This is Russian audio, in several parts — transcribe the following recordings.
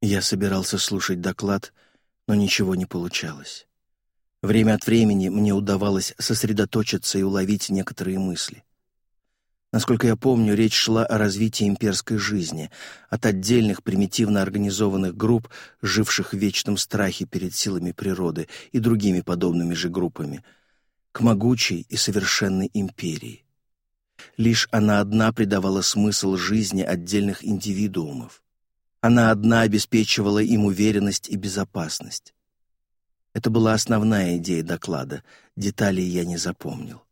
Я собирался слушать доклад, но ничего не получалось. Время от времени мне удавалось сосредоточиться и уловить некоторые мысли. Насколько я помню, речь шла о развитии имперской жизни, от отдельных примитивно организованных групп, живших в вечном страхе перед силами природы и другими подобными же группами, к могучей и совершенной империи. Лишь она одна придавала смысл жизни отдельных индивидуумов. Она одна обеспечивала им уверенность и безопасность. Это была основная идея доклада, деталей я не запомнил.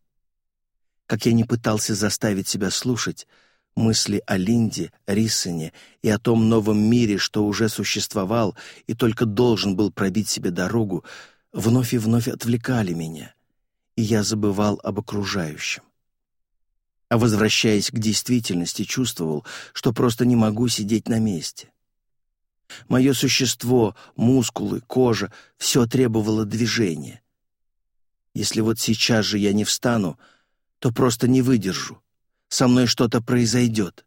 Как я не пытался заставить себя слушать, мысли о Линде, Рисоне и о том новом мире, что уже существовал и только должен был пробить себе дорогу, вновь и вновь отвлекали меня, и я забывал об окружающем. А возвращаясь к действительности, чувствовал, что просто не могу сидеть на месте. Мое существо, мускулы, кожа — все требовало движения. Если вот сейчас же я не встану, то просто не выдержу. Со мной что-то произойдет.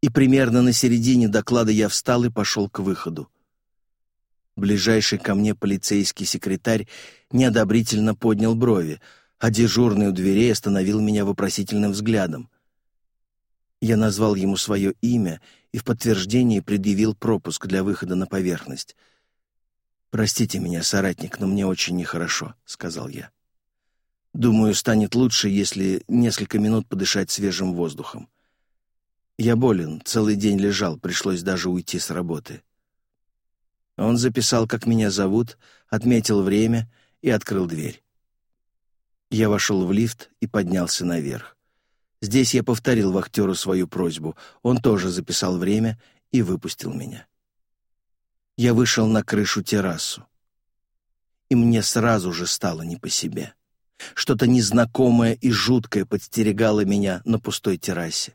И примерно на середине доклада я встал и пошел к выходу. Ближайший ко мне полицейский секретарь неодобрительно поднял брови, а дежурный у дверей остановил меня вопросительным взглядом. Я назвал ему свое имя — и в подтверждении предъявил пропуск для выхода на поверхность. «Простите меня, соратник, но мне очень нехорошо», — сказал я. «Думаю, станет лучше, если несколько минут подышать свежим воздухом. Я болен, целый день лежал, пришлось даже уйти с работы». Он записал, как меня зовут, отметил время и открыл дверь. Я вошел в лифт и поднялся наверх. Здесь я повторил вахтеру свою просьбу. Он тоже записал время и выпустил меня. Я вышел на крышу террасу. И мне сразу же стало не по себе. Что-то незнакомое и жуткое подстерегало меня на пустой террасе.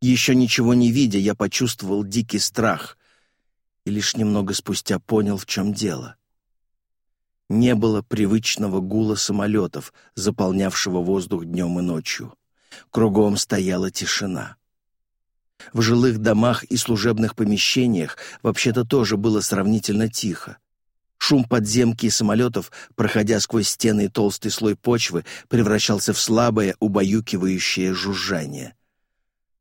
Еще ничего не видя, я почувствовал дикий страх и лишь немного спустя понял, в чем дело. Не было привычного гула самолетов, заполнявшего воздух днем и ночью. Кругом стояла тишина. В жилых домах и служебных помещениях вообще-то тоже было сравнительно тихо. Шум подземки и самолетов, проходя сквозь стены и толстый слой почвы, превращался в слабое, убаюкивающее жужжание.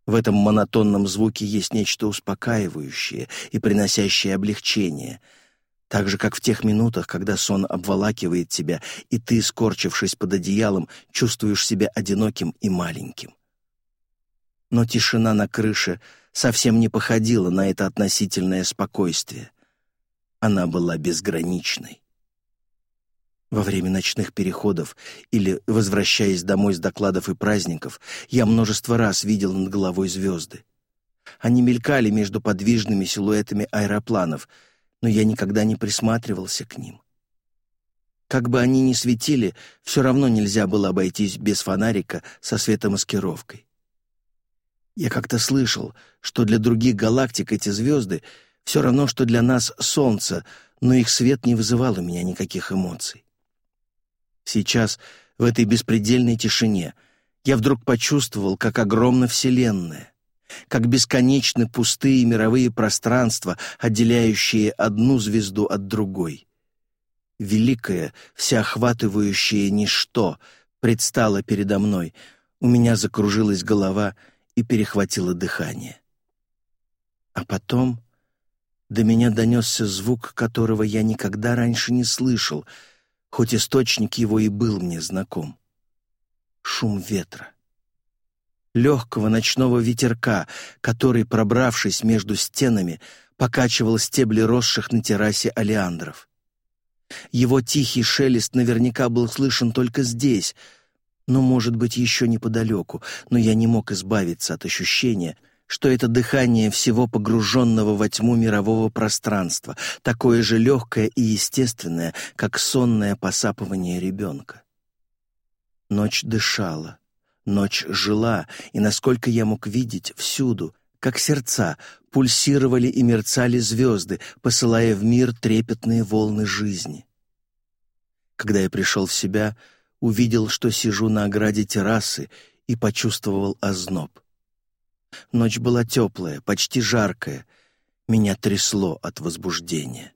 В этом монотонном звуке есть нечто успокаивающее и приносящее облегчение — так же, как в тех минутах, когда сон обволакивает тебя, и ты, скорчившись под одеялом, чувствуешь себя одиноким и маленьким. Но тишина на крыше совсем не походила на это относительное спокойствие. Она была безграничной. Во время ночных переходов или возвращаясь домой с докладов и праздников, я множество раз видел над головой звезды. Они мелькали между подвижными силуэтами аэропланов — но я никогда не присматривался к ним. Как бы они ни светили, все равно нельзя было обойтись без фонарика со светомаскировкой. Я как-то слышал, что для других галактик эти звезды все равно, что для нас Солнце, но их свет не вызывал у меня никаких эмоций. Сейчас, в этой беспредельной тишине, я вдруг почувствовал, как огромна Вселенная, как бесконечны пустые мировые пространства, отделяющие одну звезду от другой. Великое, всеохватывающее ничто предстало передо мной, у меня закружилась голова и перехватило дыхание. А потом до меня донесся звук, которого я никогда раньше не слышал, хоть источник его и был мне знаком. Шум ветра легкого ночного ветерка, который, пробравшись между стенами, покачивал стебли росших на террасе алиандров. Его тихий шелест наверняка был слышен только здесь, но, может быть, еще неподалеку, но я не мог избавиться от ощущения, что это дыхание всего погруженного во тьму мирового пространства, такое же легкое и естественное, как сонное посапывание ребенка. Ночь дышала, Ночь жила, и, насколько я мог видеть, всюду, как сердца, пульсировали и мерцали звезды, посылая в мир трепетные волны жизни. Когда я пришел в себя, увидел, что сижу на ограде террасы и почувствовал озноб. Ночь была теплая, почти жаркая. Меня трясло от возбуждения.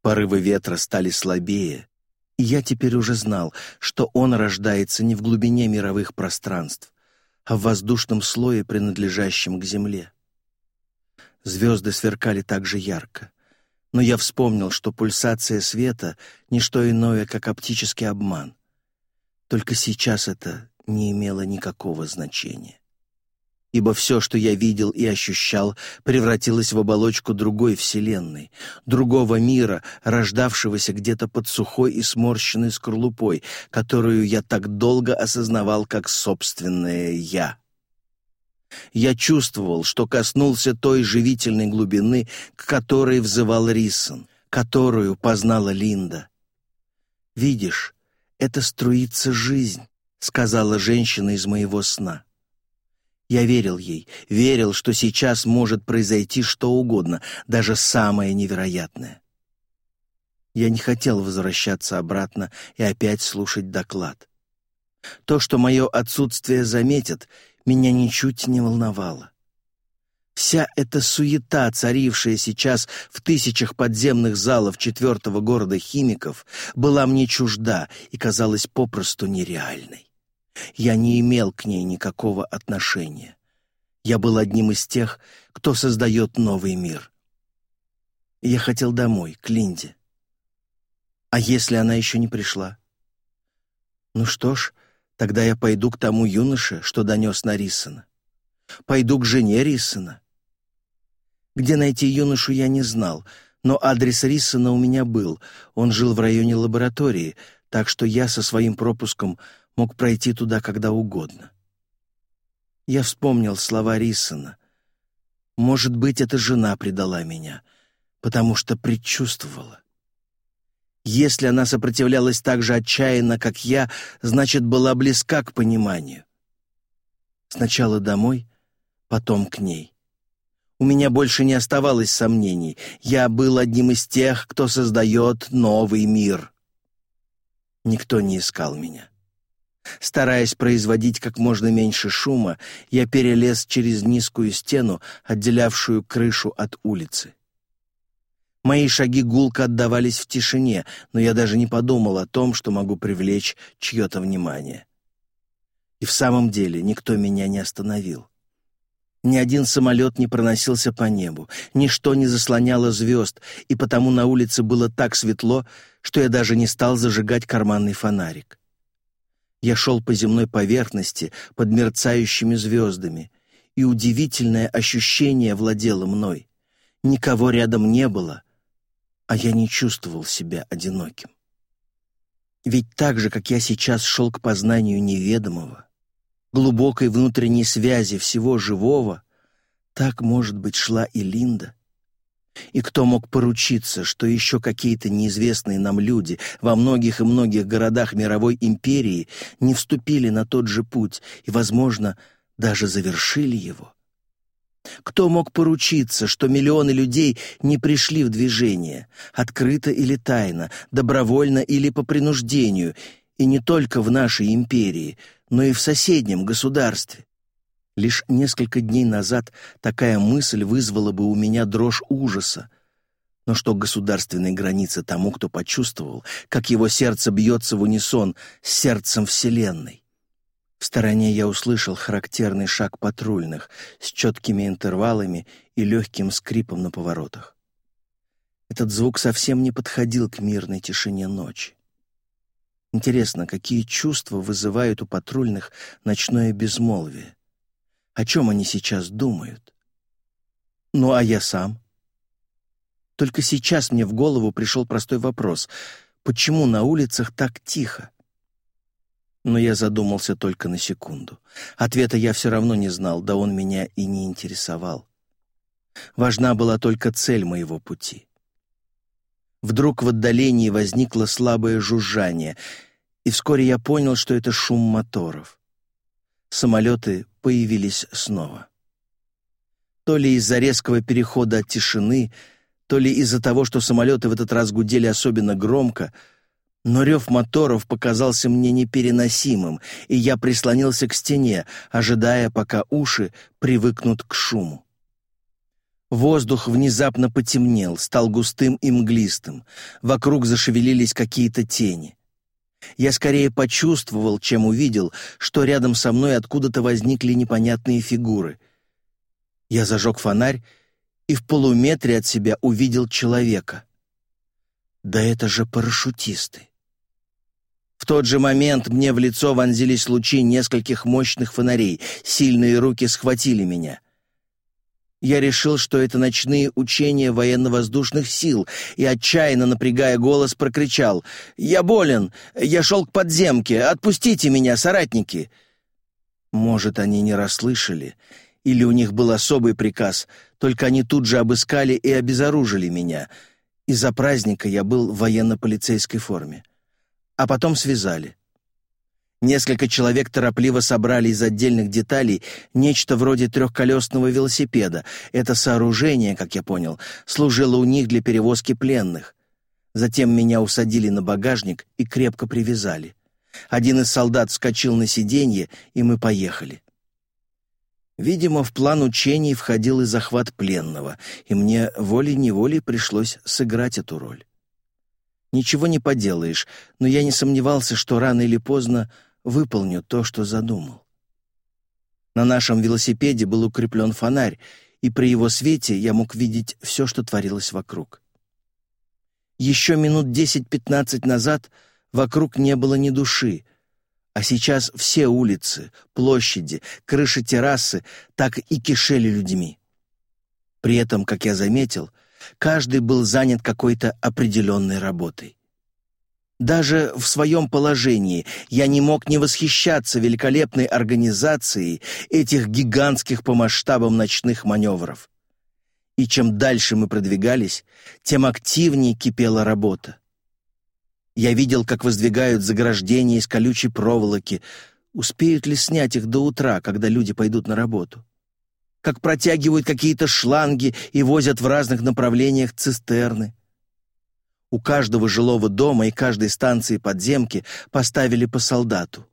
Порывы ветра стали слабее, и я теперь уже знал, что он рождается не в глубине мировых пространств, а в воздушном слое, принадлежащем к Земле. Звезды сверкали так же ярко. Но я вспомнил, что пульсация света — не что иное, как оптический обман. Только сейчас это не имело никакого значения ибо все, что я видел и ощущал, превратилось в оболочку другой вселенной, другого мира, рождавшегося где-то под сухой и сморщенной скорлупой, которую я так долго осознавал как собственное «я». Я чувствовал, что коснулся той живительной глубины, к которой взывал Рисон, которую познала Линда. «Видишь, это струится жизнь», — сказала женщина из моего сна. Я верил ей, верил, что сейчас может произойти что угодно, даже самое невероятное. Я не хотел возвращаться обратно и опять слушать доклад. То, что мое отсутствие заметят, меня ничуть не волновало. Вся эта суета, царившая сейчас в тысячах подземных залов четвертого города химиков, была мне чужда и казалась попросту нереальной. Я не имел к ней никакого отношения. Я был одним из тех, кто создает новый мир. Я хотел домой, к Линде. А если она еще не пришла? Ну что ж, тогда я пойду к тому юноше, что донес на Риссона. Пойду к жене Риссона. Где найти юношу, я не знал, но адрес Риссона у меня был. Он жил в районе лаборатории, так что я со своим пропуском – мог пройти туда когда угодно. Я вспомнил слова Риссона. «Может быть, эта жена предала меня, потому что предчувствовала. Если она сопротивлялась так же отчаянно, как я, значит, была близка к пониманию. Сначала домой, потом к ней. У меня больше не оставалось сомнений. Я был одним из тех, кто создает новый мир. Никто не искал меня. Стараясь производить как можно меньше шума, я перелез через низкую стену, отделявшую крышу от улицы. Мои шаги гулко отдавались в тишине, но я даже не подумал о том, что могу привлечь чье-то внимание. И в самом деле никто меня не остановил. Ни один самолет не проносился по небу, ничто не заслоняло звезд, и потому на улице было так светло, что я даже не стал зажигать карманный фонарик. Я шел по земной поверхности под мерцающими звездами, и удивительное ощущение владело мной. Никого рядом не было, а я не чувствовал себя одиноким. Ведь так же, как я сейчас шел к познанию неведомого, глубокой внутренней связи всего живого, так, может быть, шла и Линда — и кто мог поручиться, что еще какие-то неизвестные нам люди во многих и многих городах мировой империи не вступили на тот же путь и, возможно, даже завершили его? Кто мог поручиться, что миллионы людей не пришли в движение, открыто или тайно, добровольно или по принуждению, и не только в нашей империи, но и в соседнем государстве? Лишь несколько дней назад такая мысль вызвала бы у меня дрожь ужаса. Но что государственной границы тому, кто почувствовал, как его сердце бьется в унисон с сердцем Вселенной? В стороне я услышал характерный шаг патрульных с четкими интервалами и легким скрипом на поворотах. Этот звук совсем не подходил к мирной тишине ночи. Интересно, какие чувства вызывают у патрульных ночное безмолвие? О чем они сейчас думают? Ну, а я сам? Только сейчас мне в голову пришел простой вопрос. Почему на улицах так тихо? Но я задумался только на секунду. Ответа я все равно не знал, да он меня и не интересовал. Важна была только цель моего пути. Вдруг в отдалении возникло слабое жужжание, и вскоре я понял, что это шум моторов самолеты появились снова. То ли из-за резкого перехода от тишины, то ли из-за того, что самолеты в этот раз гудели особенно громко, но рев моторов показался мне непереносимым, и я прислонился к стене, ожидая, пока уши привыкнут к шуму. Воздух внезапно потемнел, стал густым и мглистым. Вокруг зашевелились какие-то тени. Я скорее почувствовал, чем увидел, что рядом со мной откуда-то возникли непонятные фигуры. Я зажег фонарь и в полуметре от себя увидел человека. Да это же парашютисты. В тот же момент мне в лицо вонзились лучи нескольких мощных фонарей, сильные руки схватили меня. Я решил, что это ночные учения военно-воздушных сил, и, отчаянно напрягая голос, прокричал «Я болен! Я шел к подземке! Отпустите меня, соратники!» Может, они не расслышали, или у них был особый приказ, только они тут же обыскали и обезоружили меня. Из-за праздника я был в военно-полицейской форме. А потом связали. Несколько человек торопливо собрали из отдельных деталей нечто вроде трехколесного велосипеда. Это сооружение, как я понял, служило у них для перевозки пленных. Затем меня усадили на багажник и крепко привязали. Один из солдат вскочил на сиденье, и мы поехали. Видимо, в план учений входил и захват пленного, и мне волей-неволей пришлось сыграть эту роль. Ничего не поделаешь, но я не сомневался, что рано или поздно выполню то, что задумал. На нашем велосипеде был укреплен фонарь, и при его свете я мог видеть все, что творилось вокруг. Еще минут 10-15 назад вокруг не было ни души, а сейчас все улицы, площади, крыши террасы так и кишели людьми. При этом, как я заметил, каждый был занят какой-то определенной работой. Даже в своем положении я не мог не восхищаться великолепной организацией этих гигантских по масштабам ночных маневров. И чем дальше мы продвигались, тем активнее кипела работа. Я видел, как воздвигают заграждения из колючей проволоки. Успеют ли снять их до утра, когда люди пойдут на работу? Как протягивают какие-то шланги и возят в разных направлениях цистерны. У каждого жилого дома и каждой станции подземки поставили по солдату.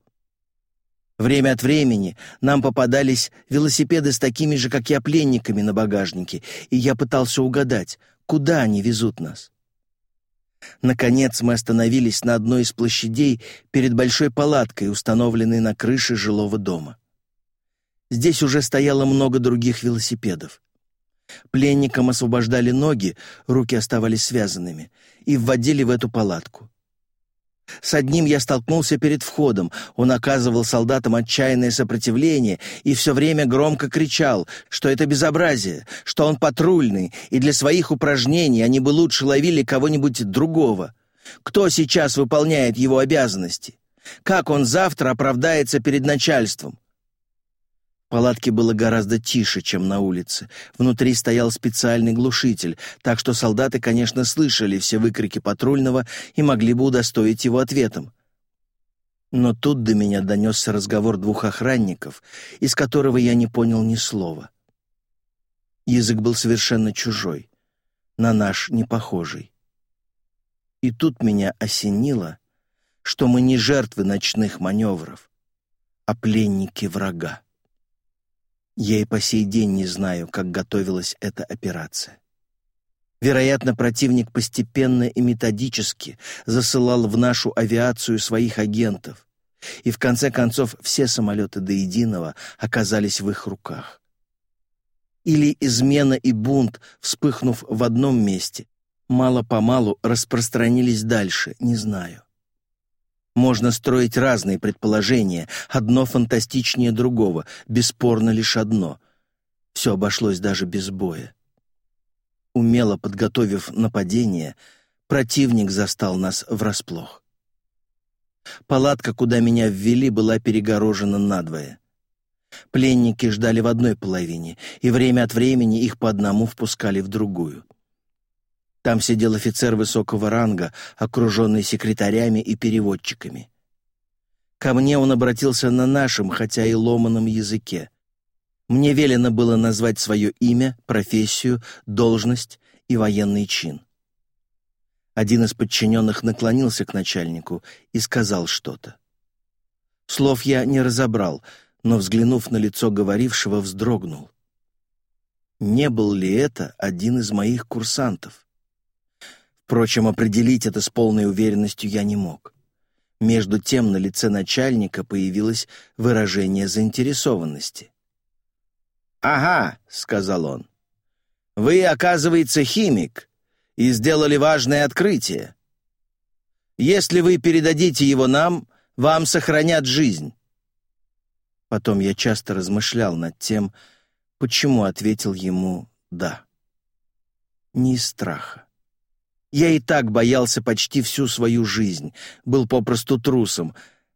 Время от времени нам попадались велосипеды с такими же, как я, пленниками на багажнике, и я пытался угадать, куда они везут нас. Наконец мы остановились на одной из площадей перед большой палаткой, установленной на крыше жилого дома. Здесь уже стояло много других велосипедов. Пленникам освобождали ноги, руки оставались связанными, и вводили в эту палатку. С одним я столкнулся перед входом. Он оказывал солдатам отчаянное сопротивление и все время громко кричал, что это безобразие, что он патрульный, и для своих упражнений они бы лучше ловили кого-нибудь другого. Кто сейчас выполняет его обязанности? Как он завтра оправдается перед начальством? палатке было гораздо тише, чем на улице. Внутри стоял специальный глушитель, так что солдаты, конечно, слышали все выкрики патрульного и могли бы удостоить его ответом. Но тут до меня донесся разговор двух охранников, из которого я не понял ни слова. Язык был совершенно чужой, на наш не похожий. И тут меня осенило, что мы не жертвы ночных маневров, а пленники врага. Я и по сей день не знаю, как готовилась эта операция. Вероятно, противник постепенно и методически засылал в нашу авиацию своих агентов, и в конце концов все самолеты до единого оказались в их руках. Или измена и бунт, вспыхнув в одном месте, мало-помалу распространились дальше, не знаю. Можно строить разные предположения, одно фантастичнее другого, бесспорно лишь одно. Все обошлось даже без боя. Умело подготовив нападение, противник застал нас врасплох. Палатка, куда меня ввели, была перегорожена надвое. Пленники ждали в одной половине, и время от времени их по одному впускали в другую — там сидел офицер высокого ранга, окруженный секретарями и переводчиками. Ко мне он обратился на нашем, хотя и ломаном языке. Мне велено было назвать свое имя, профессию, должность и военный чин. Один из подчиненных наклонился к начальнику и сказал что-то. Слов я не разобрал, но, взглянув на лицо говорившего, вздрогнул. Не был ли это один из моих курсантов? Впрочем, определить это с полной уверенностью я не мог. Между тем на лице начальника появилось выражение заинтересованности. «Ага», — сказал он, — «вы, оказывается, химик и сделали важное открытие. Если вы передадите его нам, вам сохранят жизнь». Потом я часто размышлял над тем, почему ответил ему «да». Не из страха. Я и так боялся почти всю свою жизнь, был попросту трусом.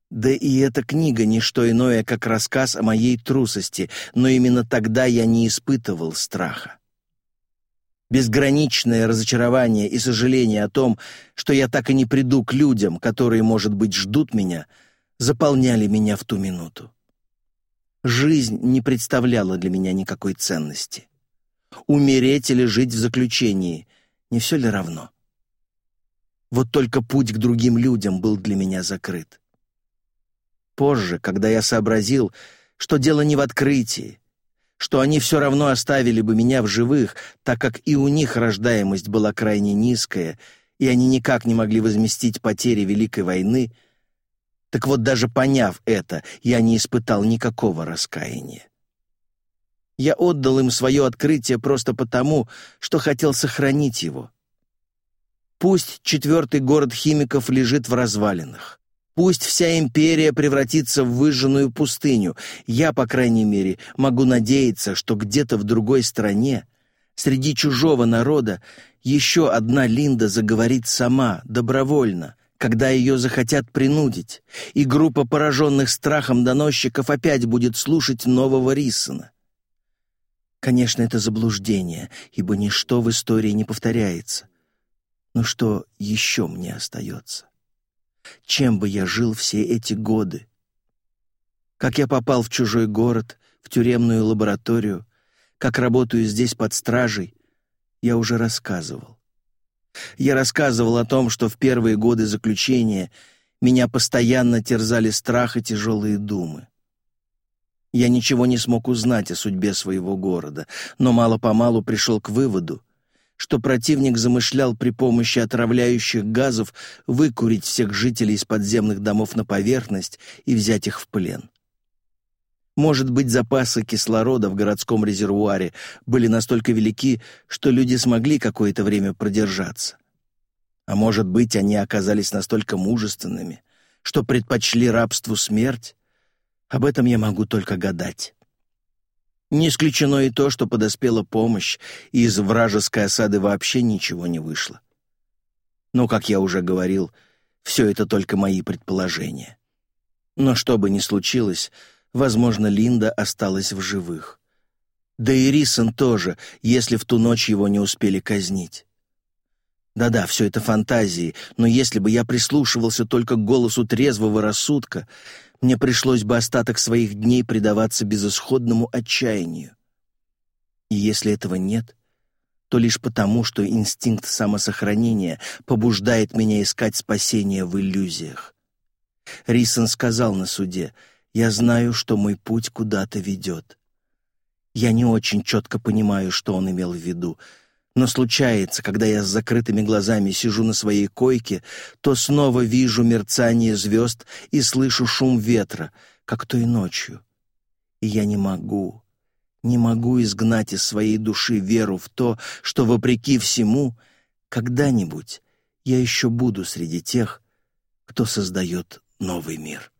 Да и эта книга — не что иное, как рассказ о моей трусости, но именно тогда я не испытывал страха. Безграничное разочарование и сожаление о том, что я так и не приду к людям, которые, может быть, ждут меня, заполняли меня в ту минуту. Жизнь не представляла для меня никакой ценности. Умереть или жить в заключении — не все ли равно? Вот только путь к другим людям был для меня закрыт. Позже, когда я сообразил, что дело не в открытии, что они все равно оставили бы меня в живых, так как и у них рождаемость была крайне низкая, и они никак не могли возместить потери Великой войны, так вот даже поняв это, я не испытал никакого раскаяния. Я отдал им свое открытие просто потому, что хотел сохранить его, Пусть четвертый город химиков лежит в развалинах. Пусть вся империя превратится в выжженную пустыню. Я, по крайней мере, могу надеяться, что где-то в другой стране, среди чужого народа, еще одна Линда заговорит сама, добровольно, когда ее захотят принудить, и группа пораженных страхом доносчиков опять будет слушать нового Риссона. Конечно, это заблуждение, ибо ничто в истории не повторяется. Но что еще мне остается? Чем бы я жил все эти годы? Как я попал в чужой город, в тюремную лабораторию, как работаю здесь под стражей, я уже рассказывал. Я рассказывал о том, что в первые годы заключения меня постоянно терзали страх и тяжелые думы. Я ничего не смог узнать о судьбе своего города, но мало-помалу пришел к выводу — что противник замышлял при помощи отравляющих газов выкурить всех жителей из подземных домов на поверхность и взять их в плен. Может быть, запасы кислорода в городском резервуаре были настолько велики, что люди смогли какое-то время продержаться. А может быть, они оказались настолько мужественными, что предпочли рабству смерть? Об этом я могу только гадать. Не исключено и то, что подоспела помощь, и из вражеской осады вообще ничего не вышло. Но, как я уже говорил, все это только мои предположения. Но что бы ни случилось, возможно, Линда осталась в живых. Да и Рисон тоже, если в ту ночь его не успели казнить. Да-да, все это фантазии, но если бы я прислушивался только к голосу трезвого рассудка, мне пришлось бы остаток своих дней предаваться безысходному отчаянию. И если этого нет, то лишь потому, что инстинкт самосохранения побуждает меня искать спасение в иллюзиях. Рисон сказал на суде, «Я знаю, что мой путь куда-то ведет». Я не очень четко понимаю, что он имел в виду — но случается, когда я с закрытыми глазами сижу на своей койке, то снова вижу мерцание звезд и слышу шум ветра, как той ночью. И я не могу, не могу изгнать из своей души веру в то, что, вопреки всему, когда-нибудь я еще буду среди тех, кто создает новый мир.